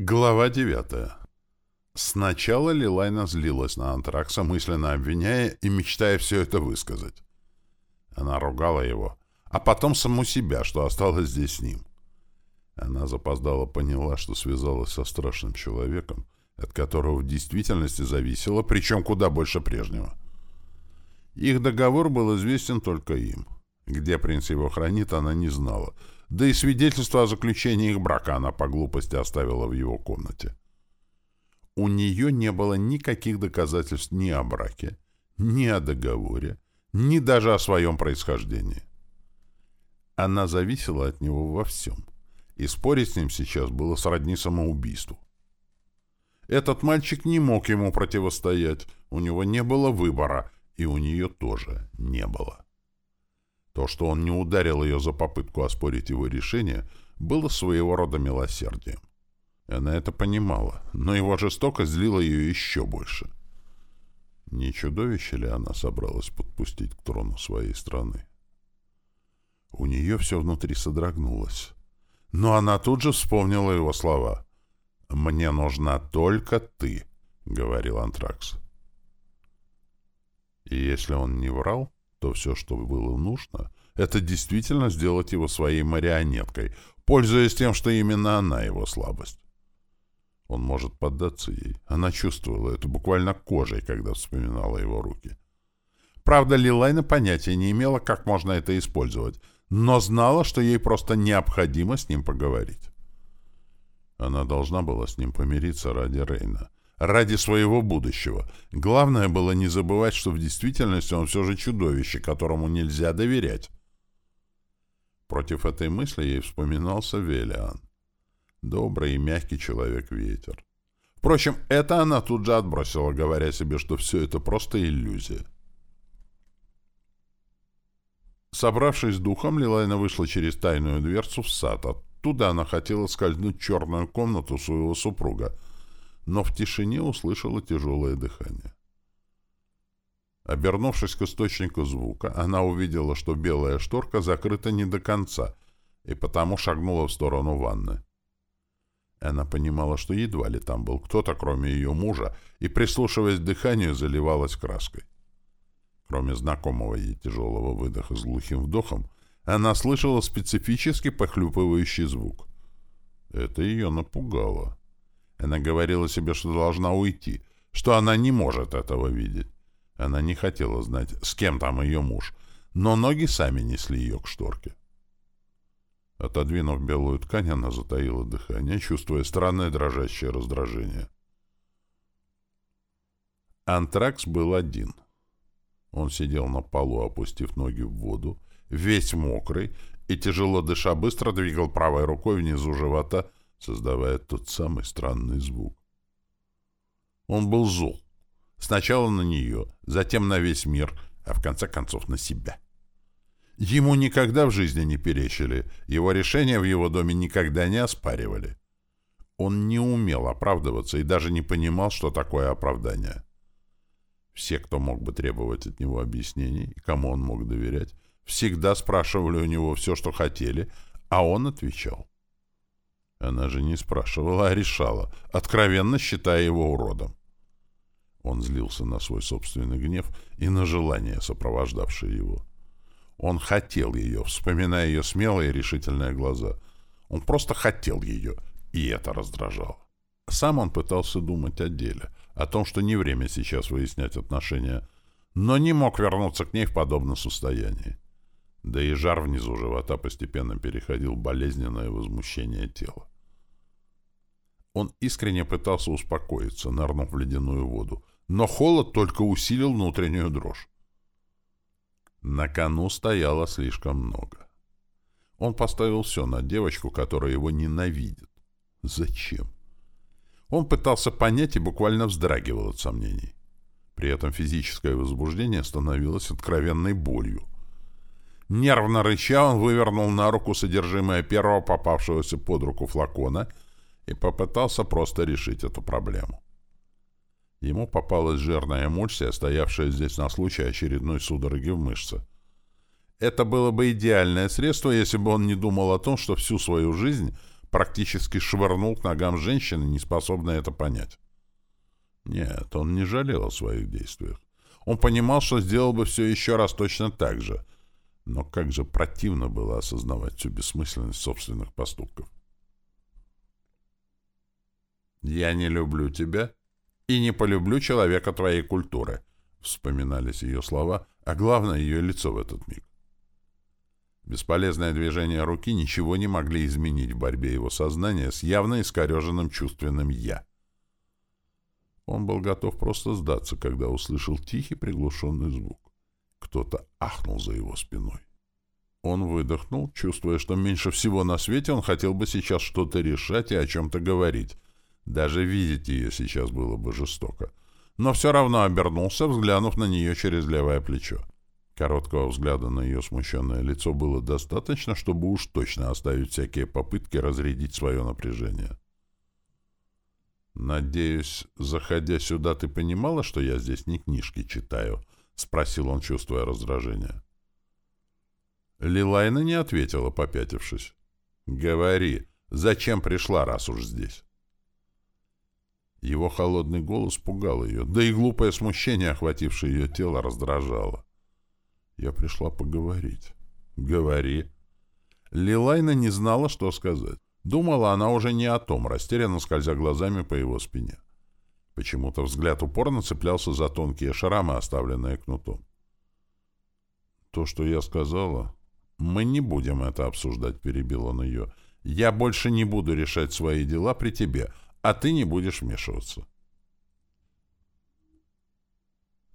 Глава девятая. Сначала Лилайна злилась на Антракса, мысленно обвиняя и мечтая все это высказать. Она ругала его, а потом саму себя, что осталась здесь с ним. Она запоздала поняла, что связалась со страшным человеком, от которого в действительности зависело, причем куда больше прежнего. Их договор был известен только им. Где принц его хранит, она не знала — да и свидетельство о заключении их брака она по глупости оставила в его комнате. У нее не было никаких доказательств ни о браке, ни о договоре, ни даже о своем происхождении. Она зависела от него во всем, и спорить с ним сейчас было сродни самоубийству. Этот мальчик не мог ему противостоять, у него не было выбора, и у нее тоже не было. То, что он не ударил ее за попытку оспорить его решение, было своего рода милосердием. Она это понимала, но его жестокость злила ее еще больше. Не чудовище ли она собралась подпустить к трону своей страны? У нее все внутри содрогнулось. Но она тут же вспомнила его слова. «Мне нужна только ты», — говорил Антракс. И если он не врал, то все, что было нужно, это действительно сделать его своей марионеткой, пользуясь тем, что именно она его слабость. Он может поддаться ей. Она чувствовала это буквально кожей, когда вспоминала его руки. Правда, Лилайна понятия не имела, как можно это использовать, но знала, что ей просто необходимо с ним поговорить. Она должна была с ним помириться ради Рейна ради своего будущего. Главное было не забывать, что в действительности он все же чудовище, которому нельзя доверять. Против этой мысли ей вспоминался Велиан. Добрый и мягкий человек-ветер. Впрочем, это она тут же отбросила, говоря себе, что все это просто иллюзия. Собравшись с духом, Лилайна вышла через тайную дверцу в сад. Оттуда она хотела скользнуть в черную комнату своего супруга — но в тишине услышала тяжелое дыхание. Обернувшись к источнику звука, она увидела, что белая шторка закрыта не до конца, и потому шагнула в сторону ванны. Она понимала, что едва ли там был кто-то, кроме ее мужа, и, прислушиваясь к дыханию, заливалась краской. Кроме знакомого ей тяжелого выдоха с глухим вдохом, она слышала специфический похлюпывающий звук. Это ее напугало. Она говорила себе, что должна уйти, что она не может этого видеть. Она не хотела знать, с кем там ее муж, но ноги сами несли ее к шторке. Отодвинув белую ткань, она затаила дыхание, чувствуя странное дрожащее раздражение. Антракс был один. Он сидел на полу, опустив ноги в воду, весь мокрый, и, тяжело дыша, быстро двигал правой рукой внизу живота, создавая тот самый странный звук. Он был зол. Сначала на нее, затем на весь мир, а в конце концов на себя. Ему никогда в жизни не перечили, его решения в его доме никогда не оспаривали. Он не умел оправдываться и даже не понимал, что такое оправдание. Все, кто мог бы требовать от него объяснений и кому он мог доверять, всегда спрашивали у него все, что хотели, а он отвечал. Она же не спрашивала, а решала, откровенно считая его уродом. Он злился на свой собственный гнев и на желание, сопровождавшее его. Он хотел ее, вспоминая ее смелые и решительные глаза. Он просто хотел ее, и это раздражало. Сам он пытался думать о деле, о том, что не время сейчас выяснять отношения, но не мог вернуться к ней в подобном состоянии. Да и жар внизу живота постепенно переходил в болезненное возмущение тела. Он искренне пытался успокоиться, нырнув в ледяную воду, но холод только усилил внутреннюю дрожь. На кону стояло слишком много. Он поставил все на девочку, которая его ненавидит. Зачем? Он пытался понять и буквально вздрагивал от сомнений. При этом физическое возбуждение становилось откровенной болью. Нервно рыча он вывернул на руку содержимое первого попавшегося под руку флакона и попытался просто решить эту проблему. Ему попалась жирная эмульсия, стоявшая здесь на случай очередной судороги в мышце. Это было бы идеальное средство, если бы он не думал о том, что всю свою жизнь практически швырнул к ногам женщины, не способной это понять. Нет, он не жалел о своих действиях. Он понимал, что сделал бы все еще раз точно так же. Но как же противно было осознавать всю бессмысленность собственных поступков. «Я не люблю тебя и не полюблю человека твоей культуры», — вспоминались ее слова, а главное — ее лицо в этот миг. Бесполезное движение руки ничего не могли изменить в борьбе его сознания с явно искореженным чувственным «я». Он был готов просто сдаться, когда услышал тихий приглушенный звук. Кто-то ахнул за его спиной. Он выдохнул, чувствуя, что меньше всего на свете он хотел бы сейчас что-то решать и о чем-то говорить, даже видеть ее сейчас было бы жестоко. Но все равно обернулся, взглянув на нее через левое плечо. Короткого взгляда на ее смущенное лицо было достаточно, чтобы уж точно оставить всякие попытки разрядить свое напряжение. «Надеюсь, заходя сюда, ты понимала, что я здесь не книжки читаю?» — спросил он, чувствуя раздражение. Лилайна не ответила, попятившись. «Говори, зачем пришла, раз уж здесь?» Его холодный голос пугал ее, да и глупое смущение, охватившее ее тело, раздражало. Я пришла поговорить. «Говори». Лилайна не знала, что сказать. Думала она уже не о том, растерянно скользя глазами по его спине. Почему-то взгляд упорно цеплялся за тонкие шрамы, оставленные кнутом. «То, что я сказала...» «Мы не будем это обсуждать», — перебил он ее. «Я больше не буду решать свои дела при тебе, а ты не будешь вмешиваться.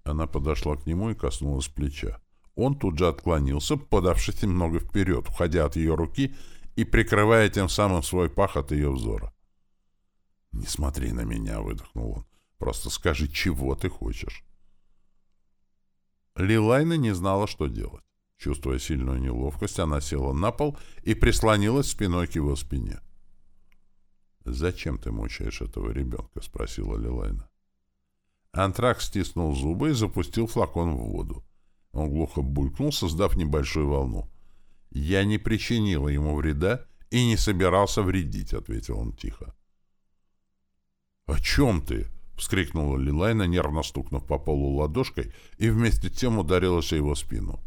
Она подошла к нему и коснулась плеча. Он тут же отклонился, подавшись немного вперед, уходя от ее руки и прикрывая тем самым свой пах от ее взора. «Не смотри на меня», — выдохнул он. «Просто скажи, чего ты хочешь». Лилайна не знала, что делать. Чувствуя сильную неловкость, она села на пол и прислонилась спиной к его спине. «Зачем ты мучаешь этого ребенка?» — спросила Лилайна. Антрак стиснул зубы и запустил флакон в воду. Он глухо булькнул, создав небольшую волну. «Я не причинила ему вреда и не собирался вредить», — ответил он тихо. «О чем ты?» — вскрикнула Лилайна, нервно стукнув по полу ладошкой, и вместе тем ударилась о его спину.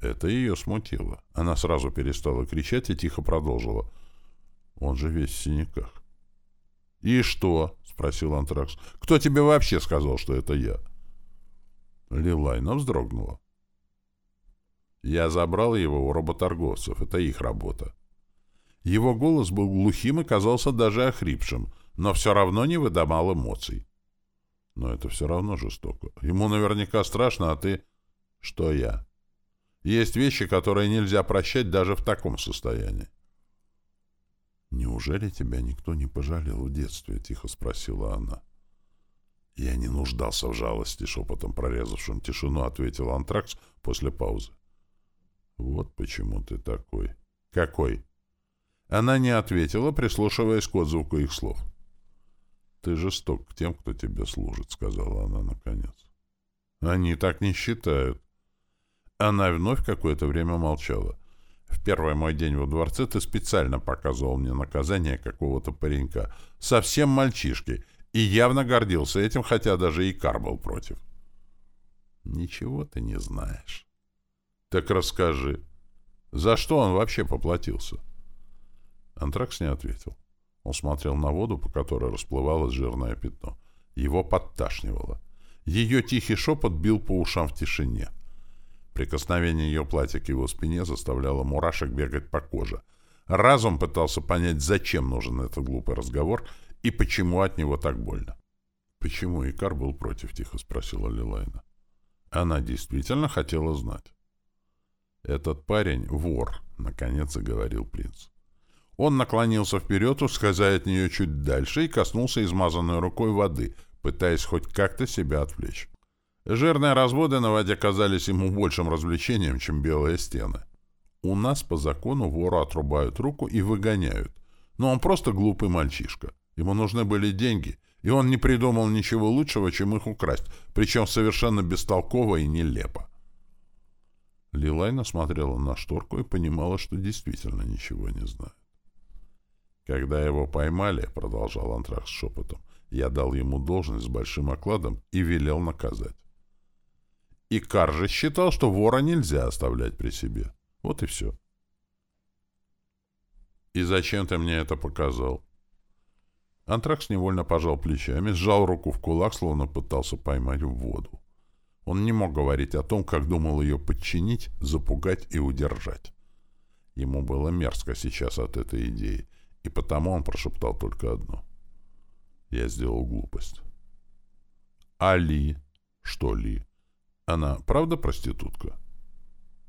Это ее смутило. Она сразу перестала кричать и тихо продолжила. Он же весь в синяках. «И что?» — спросил Антракс. «Кто тебе вообще сказал, что это я?» Лилайна вздрогнула. «Я забрал его у работорговцев. Это их работа». Его голос был глухим и казался даже охрипшим, но все равно не выдавал эмоций. Но это все равно жестоко. Ему наверняка страшно, а ты... Что я? Есть вещи, которые нельзя прощать даже в таком состоянии. «Неужели тебя никто не пожалел в детстве?» — тихо спросила она. «Я не нуждался в жалости», — шепотом прорезавшим тишину ответил Антракс после паузы. «Вот почему ты такой». «Какой?» Она не ответила, прислушиваясь к отзвуку их слов. «Ты жесток к тем, кто тебе служит», — сказала она наконец. «Они так не считают». Она вновь какое-то время молчала. В первый мой день во дворце ты специально показывал мне наказание какого-то паренька, совсем мальчишки, и явно гордился этим, хотя даже и Кар был против. Ничего ты не знаешь. Так расскажи, за что он вообще поплатился? Антракс не ответил. Он смотрел на воду, по которой расплывалось жирное пятно. Его подташнивало. Ее тихий шепот бил по ушам в тишине. — Прикосновение ее платья к его спине заставляло мурашек бегать по коже. Разум пытался понять, зачем нужен этот глупый разговор и почему от него так больно. «Почему Икар был против?» — тихо спросила Лилайна. Она действительно хотела знать. «Этот парень — вор», — наконец заговорил принц. Он наклонился вперед, ускользая от нее чуть дальше, и коснулся измазанной рукой воды, пытаясь хоть как-то себя отвлечь. Жирные разводы на воде казались ему большим развлечением, чем белые стены. У нас по закону вору отрубают руку и выгоняют. Но он просто глупый мальчишка. Ему нужны были деньги, и он не придумал ничего лучшего, чем их украсть, причем совершенно бестолково и нелепо. Лилайна смотрела на шторку и понимала, что действительно ничего не знает. Когда его поймали, — продолжал Антракс шепотом, — я дал ему должность с большим окладом и велел наказать. И Кар же считал, что вора нельзя оставлять при себе. Вот и все. «И зачем ты мне это показал?» Антракс невольно пожал плечами, сжал руку в кулак, словно пытался поймать в воду. Он не мог говорить о том, как думал ее подчинить, запугать и удержать. Ему было мерзко сейчас от этой идеи, и потому он прошептал только одно. Я сделал глупость. «Али?» «Что Ли?» «Она правда проститутка?»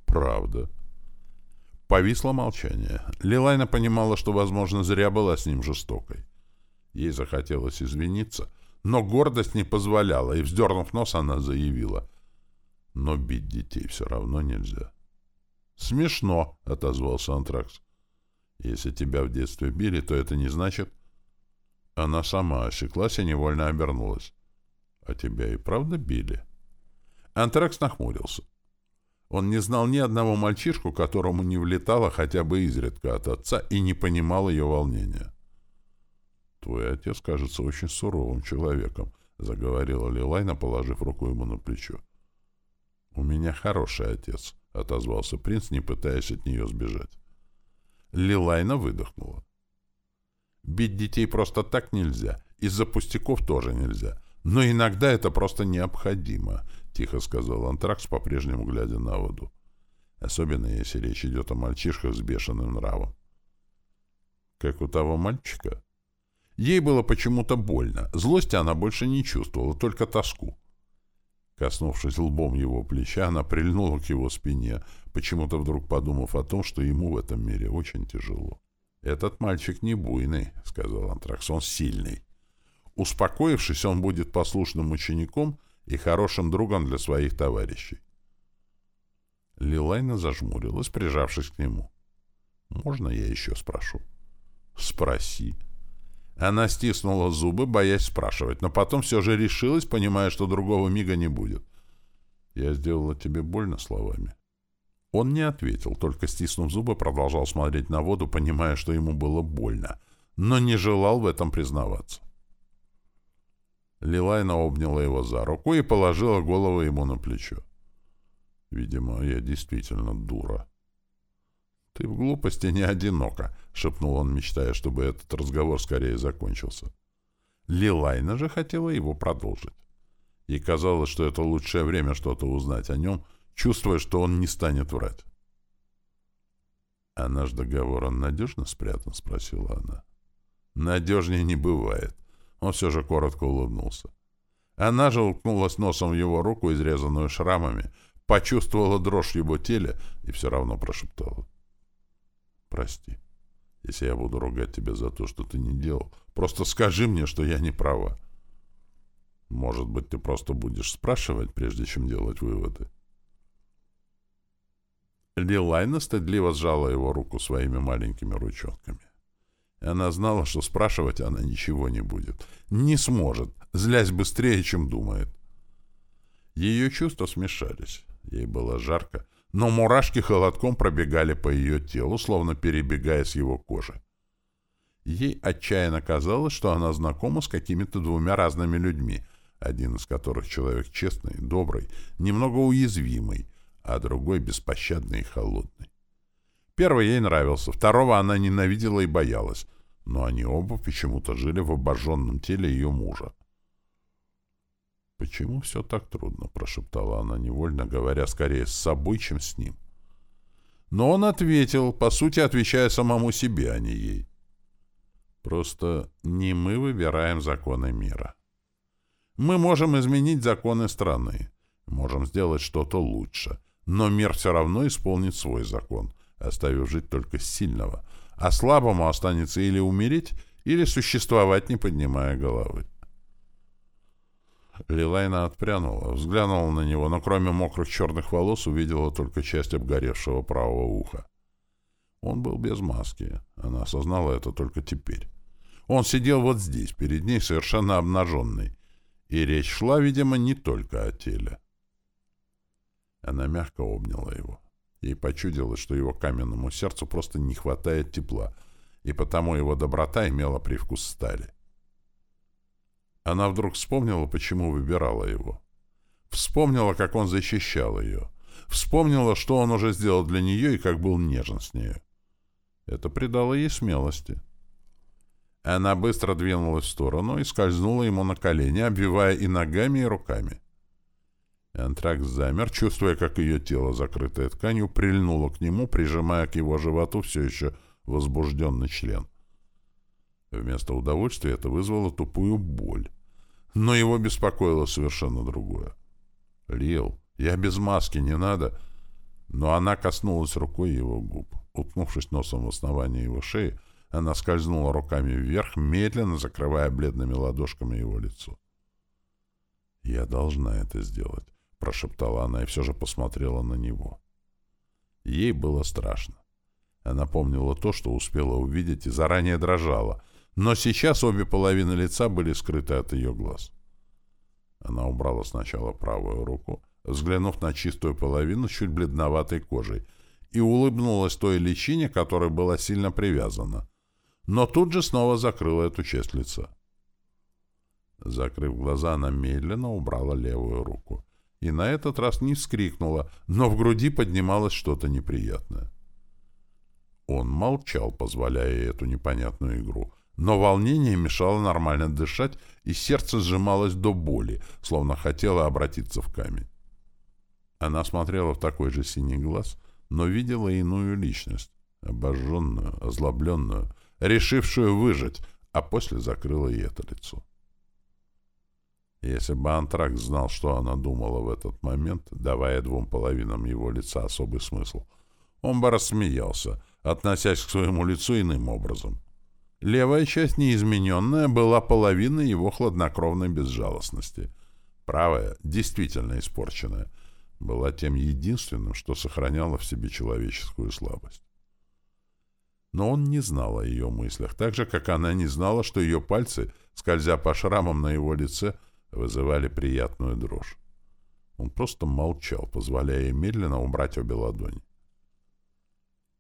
«Правда». Повисло молчание. Лилайна понимала, что, возможно, зря была с ним жестокой. Ей захотелось извиниться, но гордость не позволяла, и, вздернув нос, она заявила. Но бить детей все равно нельзя. «Смешно», — отозвался Антракс. «Если тебя в детстве били, то это не значит...» Она сама осеклась и невольно обернулась. «А тебя и правда били?» Антракс нахмурился. Он не знал ни одного мальчишку, которому не влетало хотя бы изредка от отца, и не понимал ее волнения. «Твой отец кажется очень суровым человеком», — заговорила Лилайна, положив руку ему на плечо. «У меня хороший отец», — отозвался принц, не пытаясь от нее сбежать. Лилайна выдохнула. «Бить детей просто так нельзя, из-за пустяков тоже нельзя, но иногда это просто необходимо», — тихо сказал Антракс, по-прежнему глядя на воду. «Особенно, если речь идет о мальчишках с бешеным нравом». «Как у того мальчика?» Ей было почему-то больно. Злости она больше не чувствовала, только тоску. Коснувшись лбом его плеча, она прильнула к его спине, почему-то вдруг подумав о том, что ему в этом мире очень тяжело. «Этот мальчик не буйный», — сказал Антракс, — «он сильный. Успокоившись, он будет послушным учеником и хорошим другом для своих товарищей». Лилайна зажмурилась, прижавшись к нему. «Можно я еще спрошу?» «Спроси», она стиснула зубы, боясь спрашивать, но потом все же решилась, понимая, что другого мига не будет. «Я сделала тебе больно словами». Он не ответил, только стиснув зубы, продолжал смотреть на воду, понимая, что ему было больно, но не желал в этом признаваться. Лилайна обняла его за руку и положила голову ему на плечо. «Видимо, я действительно дура». «Ты в глупости не одинока», — шепнул он, мечтая, чтобы этот разговор скорее закончился. Лилайна же хотела его продолжить. Ей казалось, что это лучшее время что-то узнать о нем, чувствуя, что он не станет врать. «А наш договор, он надежно спрятан?» — спросила она. «Надежнее не бывает». Он все же коротко улыбнулся. Она же уткнулась носом в его руку, изрезанную шрамами, почувствовала дрожь в его теле и все равно прошептала. Прости, если я буду ругать тебя за то, что ты не делал. Просто скажи мне, что я не права. Может быть, ты просто будешь спрашивать, прежде чем делать выводы? Лилайна стыдливо сжала его руку своими маленькими ручонками. Она знала, что спрашивать она ничего не будет. Не сможет, злясь быстрее, чем думает. Ее чувства смешались. Ей было жарко, но мурашки холодком пробегали по ее телу, словно перебегая с его кожи. Ей отчаянно казалось, что она знакома с какими-то двумя разными людьми, один из которых человек честный, добрый, немного уязвимый, а другой беспощадный и холодный. Первый ей нравился, второго она ненавидела и боялась, но они оба почему-то жили в обожженном теле ее мужа. «Почему все так трудно?» — прошептала она невольно, говоря скорее с собой, чем с ним. Но он ответил, по сути, отвечая самому себе, а не ей. «Просто не мы выбираем законы мира. Мы можем изменить законы страны, можем сделать что-то лучше, но мир все равно исполнит свой закон, оставив жить только сильного, а слабому останется или умереть, или существовать, не поднимая головы. Лилайна отпрянула, взглянула на него, но кроме мокрых черных волос увидела только часть обгоревшего правого уха. Он был без маски. Она осознала это только теперь. Он сидел вот здесь, перед ней, совершенно обнаженный. И речь шла, видимо, не только о теле. Она мягко обняла его. Ей почудилось, что его каменному сердцу просто не хватает тепла. и потому его доброта имела привкус стали. Она вдруг вспомнила, почему выбирала его. Вспомнила, как он защищал ее. Вспомнила, что он уже сделал для нее и как был нежен с нею. Это придало ей смелости. Она быстро двинулась в сторону и скользнула ему на колени, обвивая и ногами, и руками. Антракс замер, чувствуя, как ее тело, закрытое тканью, прильнуло к нему, прижимая к его животу все еще возбужденный член. Вместо удовольствия это вызвало тупую боль. Но его беспокоило совершенно другое. «Лил, я без маски, не надо!» Но она коснулась рукой его губ. Уткнувшись носом в основание его шеи, она скользнула руками вверх, медленно закрывая бледными ладошками его лицо. «Я должна это сделать», — прошептала она и все же посмотрела на него. Ей было страшно. Она помнила то, что успела увидеть, и заранее дрожала, но сейчас обе половины лица были скрыты от ее глаз. Она убрала сначала правую руку, взглянув на чистую половину с чуть бледноватой кожей, и улыбнулась той личине, которая была сильно привязана, но тут же снова закрыла эту часть лица. Закрыв глаза, она медленно убрала левую руку. И на этот раз не вскрикнула, но в груди поднималось что-то неприятное. Он молчал, позволяя эту непонятную игру, но волнение мешало нормально дышать, и сердце сжималось до боли, словно хотело обратиться в камень. Она смотрела в такой же синий глаз, но видела иную личность, обожженную, озлобленную, решившую выжить, а после закрыла ей это лицо. Если бы Антракс знал, что она думала в этот момент, давая двум половинам его лица особый смысл, он бы рассмеялся, относясь к своему лицу иным образом. Левая часть, неизмененная, была половиной его хладнокровной безжалостности. Правая, действительно испорченная, была тем единственным, что сохраняло в себе человеческую слабость. Но он не знал о ее мыслях, так же, как она не знала, что ее пальцы, скользя по шрамам на его лице, вызывали приятную дрожь. Он просто молчал, позволяя ей медленно убрать обе ладони.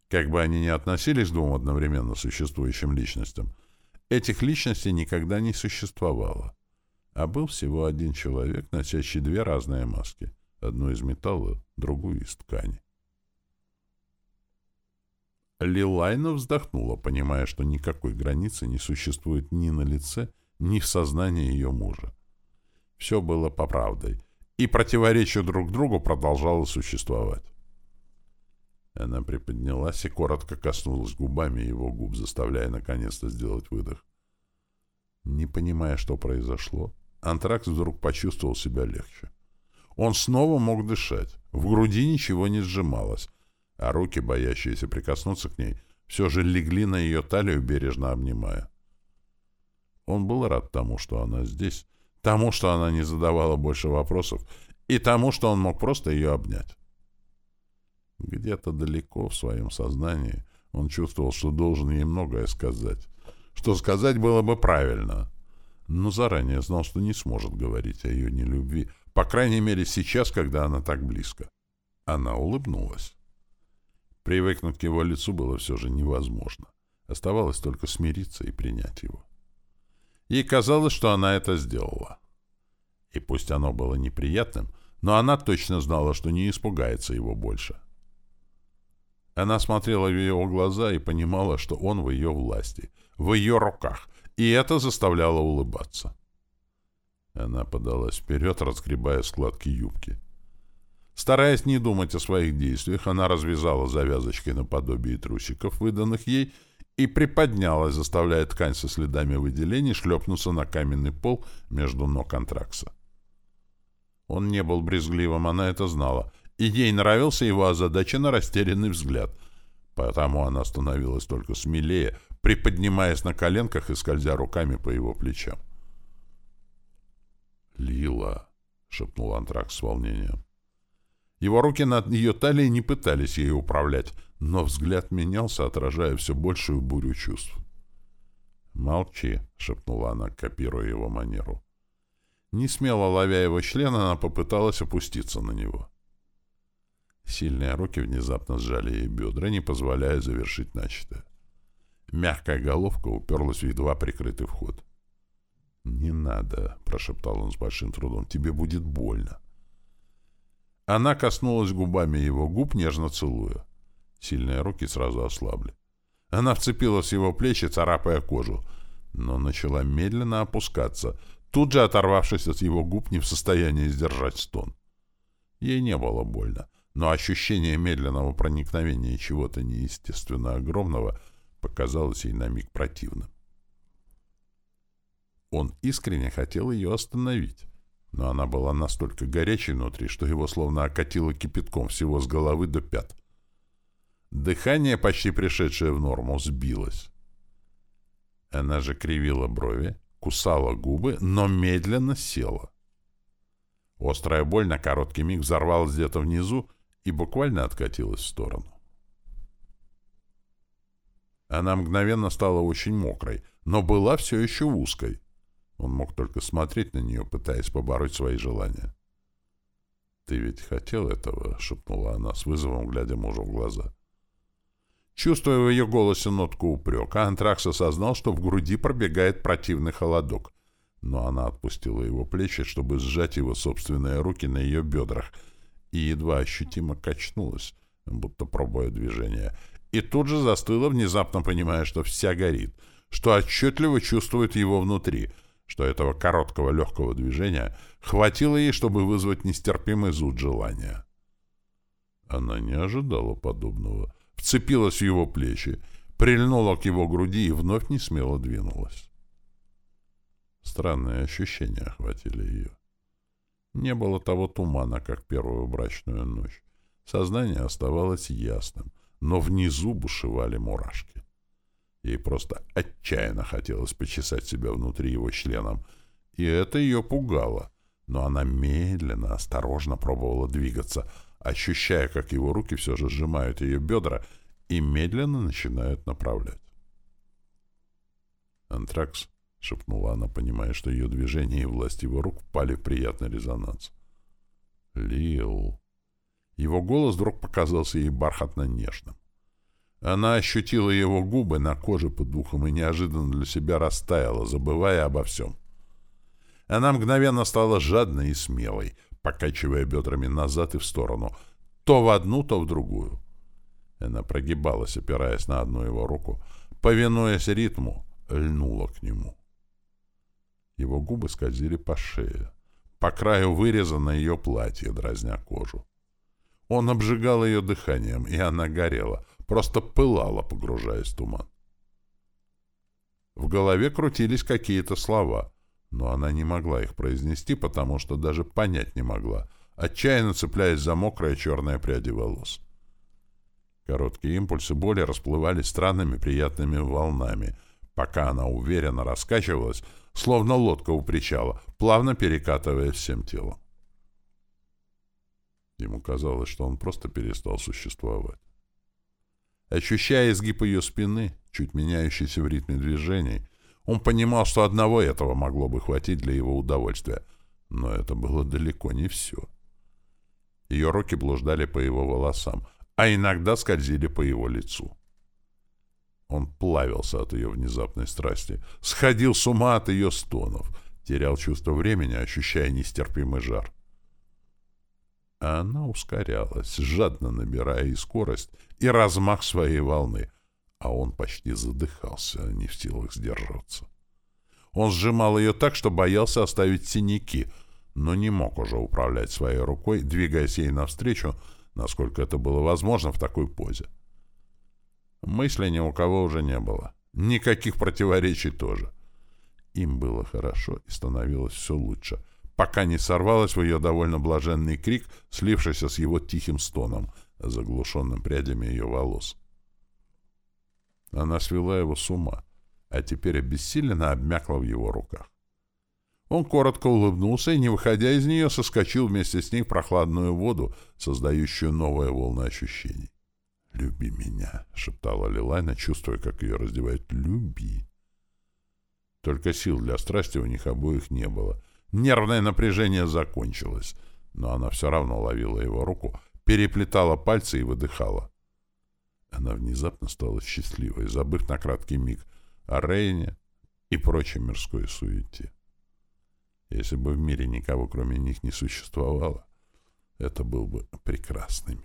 Как бы они ни относились к двум одновременно существующим личностям, этих личностей никогда не существовало, а был всего один человек, носящий две разные маски, одну из металла, другую из ткани. Лилайна вздохнула, понимая, что никакой границы не существует ни на лице, ни в сознании ее мужа. Все было по правдой, и противоречие друг другу продолжало существовать. Она приподнялась и коротко коснулась губами его губ, заставляя наконец-то сделать выдох. Не понимая, что произошло, Антракс вдруг почувствовал себя легче. Он снова мог дышать, в груди ничего не сжималось, а руки, боящиеся прикоснуться к ней, все же легли на ее талию, бережно обнимая. Он был рад тому, что она здесь, тому, что она не задавала больше вопросов, и тому, что он мог просто ее обнять. Где-то далеко в своем сознании он чувствовал, что должен ей многое сказать, что сказать было бы правильно, но заранее знал, что не сможет говорить о ее нелюбви, по крайней мере сейчас, когда она так близко. Она улыбнулась. Привыкнуть к его лицу было все же невозможно. Оставалось только смириться и принять его. Ей казалось, что она это сделала. И пусть оно было неприятным, но она точно знала, что не испугается его больше. Она смотрела в его глаза и понимала, что он в ее власти, в ее руках, и это заставляло улыбаться. Она подалась вперед, разгребая складки юбки. Стараясь не думать о своих действиях, она развязала завязочки наподобие трусиков, выданных ей, и приподнялась, заставляя ткань со следами выделений шлепнуться на каменный пол между ног антракса. Он не был брезгливым, она это знала, и ей нравился его озадаченно растерянный взгляд, потому она становилась только смелее, приподнимаясь на коленках и скользя руками по его плечам. «Лила!» — шепнул Антракс с волнением. Его руки над ее талией не пытались ей управлять, но взгляд менялся, отражая все большую бурю чувств. «Молчи», — шепнула она, копируя его манеру. Не смело ловя его член, она попыталась опуститься на него. Сильные руки внезапно сжали ей бедра, не позволяя завершить начатое. Мягкая головка уперлась в едва прикрытый вход. «Не надо», — прошептал он с большим трудом, — «тебе будет больно». Она коснулась губами его губ, нежно целуя. Сильные руки сразу ослабли. Она вцепилась в его плечи, царапая кожу, но начала медленно опускаться, тут же оторвавшись от его губ, не в состоянии сдержать стон. Ей не было больно, но ощущение медленного проникновения чего-то неестественно огромного показалось ей на миг противным. Он искренне хотел ее остановить, но она была настолько горячей внутри, что его словно окатило кипятком всего с головы до пят. Дыхание, почти пришедшее в норму, сбилось. Она же кривила брови, кусала губы, но медленно села. Острая боль на короткий миг взорвалась где-то внизу и буквально откатилась в сторону. Она мгновенно стала очень мокрой, но была все еще узкой. Он мог только смотреть на нее, пытаясь побороть свои желания. «Ты ведь хотел этого?» — шепнула она с вызовом, глядя мужу в глаза. Чувствуя в ее голосе нотку упрека, Антракс осознал, что в груди пробегает противный холодок. Но она отпустила его плечи, чтобы сжать его собственные руки на ее бедрах, и едва ощутимо качнулась, будто пробуя движение, и тут же застыла, внезапно понимая, что вся горит, что отчетливо чувствует его внутри, что этого короткого легкого движения хватило ей, чтобы вызвать нестерпимый зуд желания. Она не ожидала подобного — вцепилась в его плечи, прильнула к его груди и вновь не смело двинулась. Странные ощущения охватили ее. Не было того тумана, как первую брачную ночь. Сознание оставалось ясным, но внизу бушевали мурашки. Ей просто отчаянно хотелось почесать себя внутри его членом, и это ее пугало. Но она медленно, осторожно пробовала двигаться — ощущая, как его руки все же сжимают ее бедра и медленно начинают направлять. «Антракс», — шепнула она, понимая, что ее движение и власть его рук впали в приятный резонанс. «Лил». Его голос вдруг показался ей бархатно-нежным. Она ощутила его губы на коже под духом и неожиданно для себя растаяла, забывая обо всем. Она мгновенно стала жадной и смелой, покачивая бедрами назад и в сторону, то в одну, то в другую. Она прогибалась, опираясь на одну его руку, повинуясь ритму, льнула к нему. Его губы скользили по шее, по краю выреза ее платье, дразня кожу. Он обжигал ее дыханием, и она горела, просто пылала, погружаясь в туман. В голове крутились какие-то слова — но она не могла их произнести, потому что даже понять не могла, отчаянно цепляясь за мокрые черные пряди волос. Короткие импульсы боли расплывались странными приятными волнами, пока она уверенно раскачивалась, словно лодка у причала, плавно перекатываясь всем телом. Ему казалось, что он просто перестал существовать. Ощущая изгиб ее спины, чуть меняющийся в ритме движений, он понимал, что одного этого могло бы хватить для его удовольствия, но это было далеко не все. Ее руки блуждали по его волосам, а иногда скользили по его лицу. Он плавился от ее внезапной страсти, сходил с ума от ее стонов, терял чувство времени, ощущая нестерпимый жар. А она ускорялась, жадно набирая и скорость, и размах своей волны — а он почти задыхался, не в силах сдерживаться. Он сжимал ее так, что боялся оставить синяки, но не мог уже управлять своей рукой, двигаясь ей навстречу, насколько это было возможно в такой позе. Мысли ни у кого уже не было. Никаких противоречий тоже. Им было хорошо и становилось все лучше, пока не сорвалось в ее довольно блаженный крик, слившийся с его тихим стоном, заглушенным прядями ее волос. Она свела его с ума, а теперь обессиленно обмякла в его руках. Он коротко улыбнулся и, не выходя из нее, соскочил вместе с ней в прохладную воду, создающую новые волны ощущений. «Люби меня», — шептала Лилайна, чувствуя, как ее раздевает. «Люби». Только сил для страсти у них обоих не было. Нервное напряжение закончилось, но она все равно ловила его руку, переплетала пальцы и выдыхала. Она внезапно стала счастливой, забыв на краткий миг о Рейне и прочей мирской суете. Если бы в мире никого кроме них не существовало, это был бы прекрасный мир.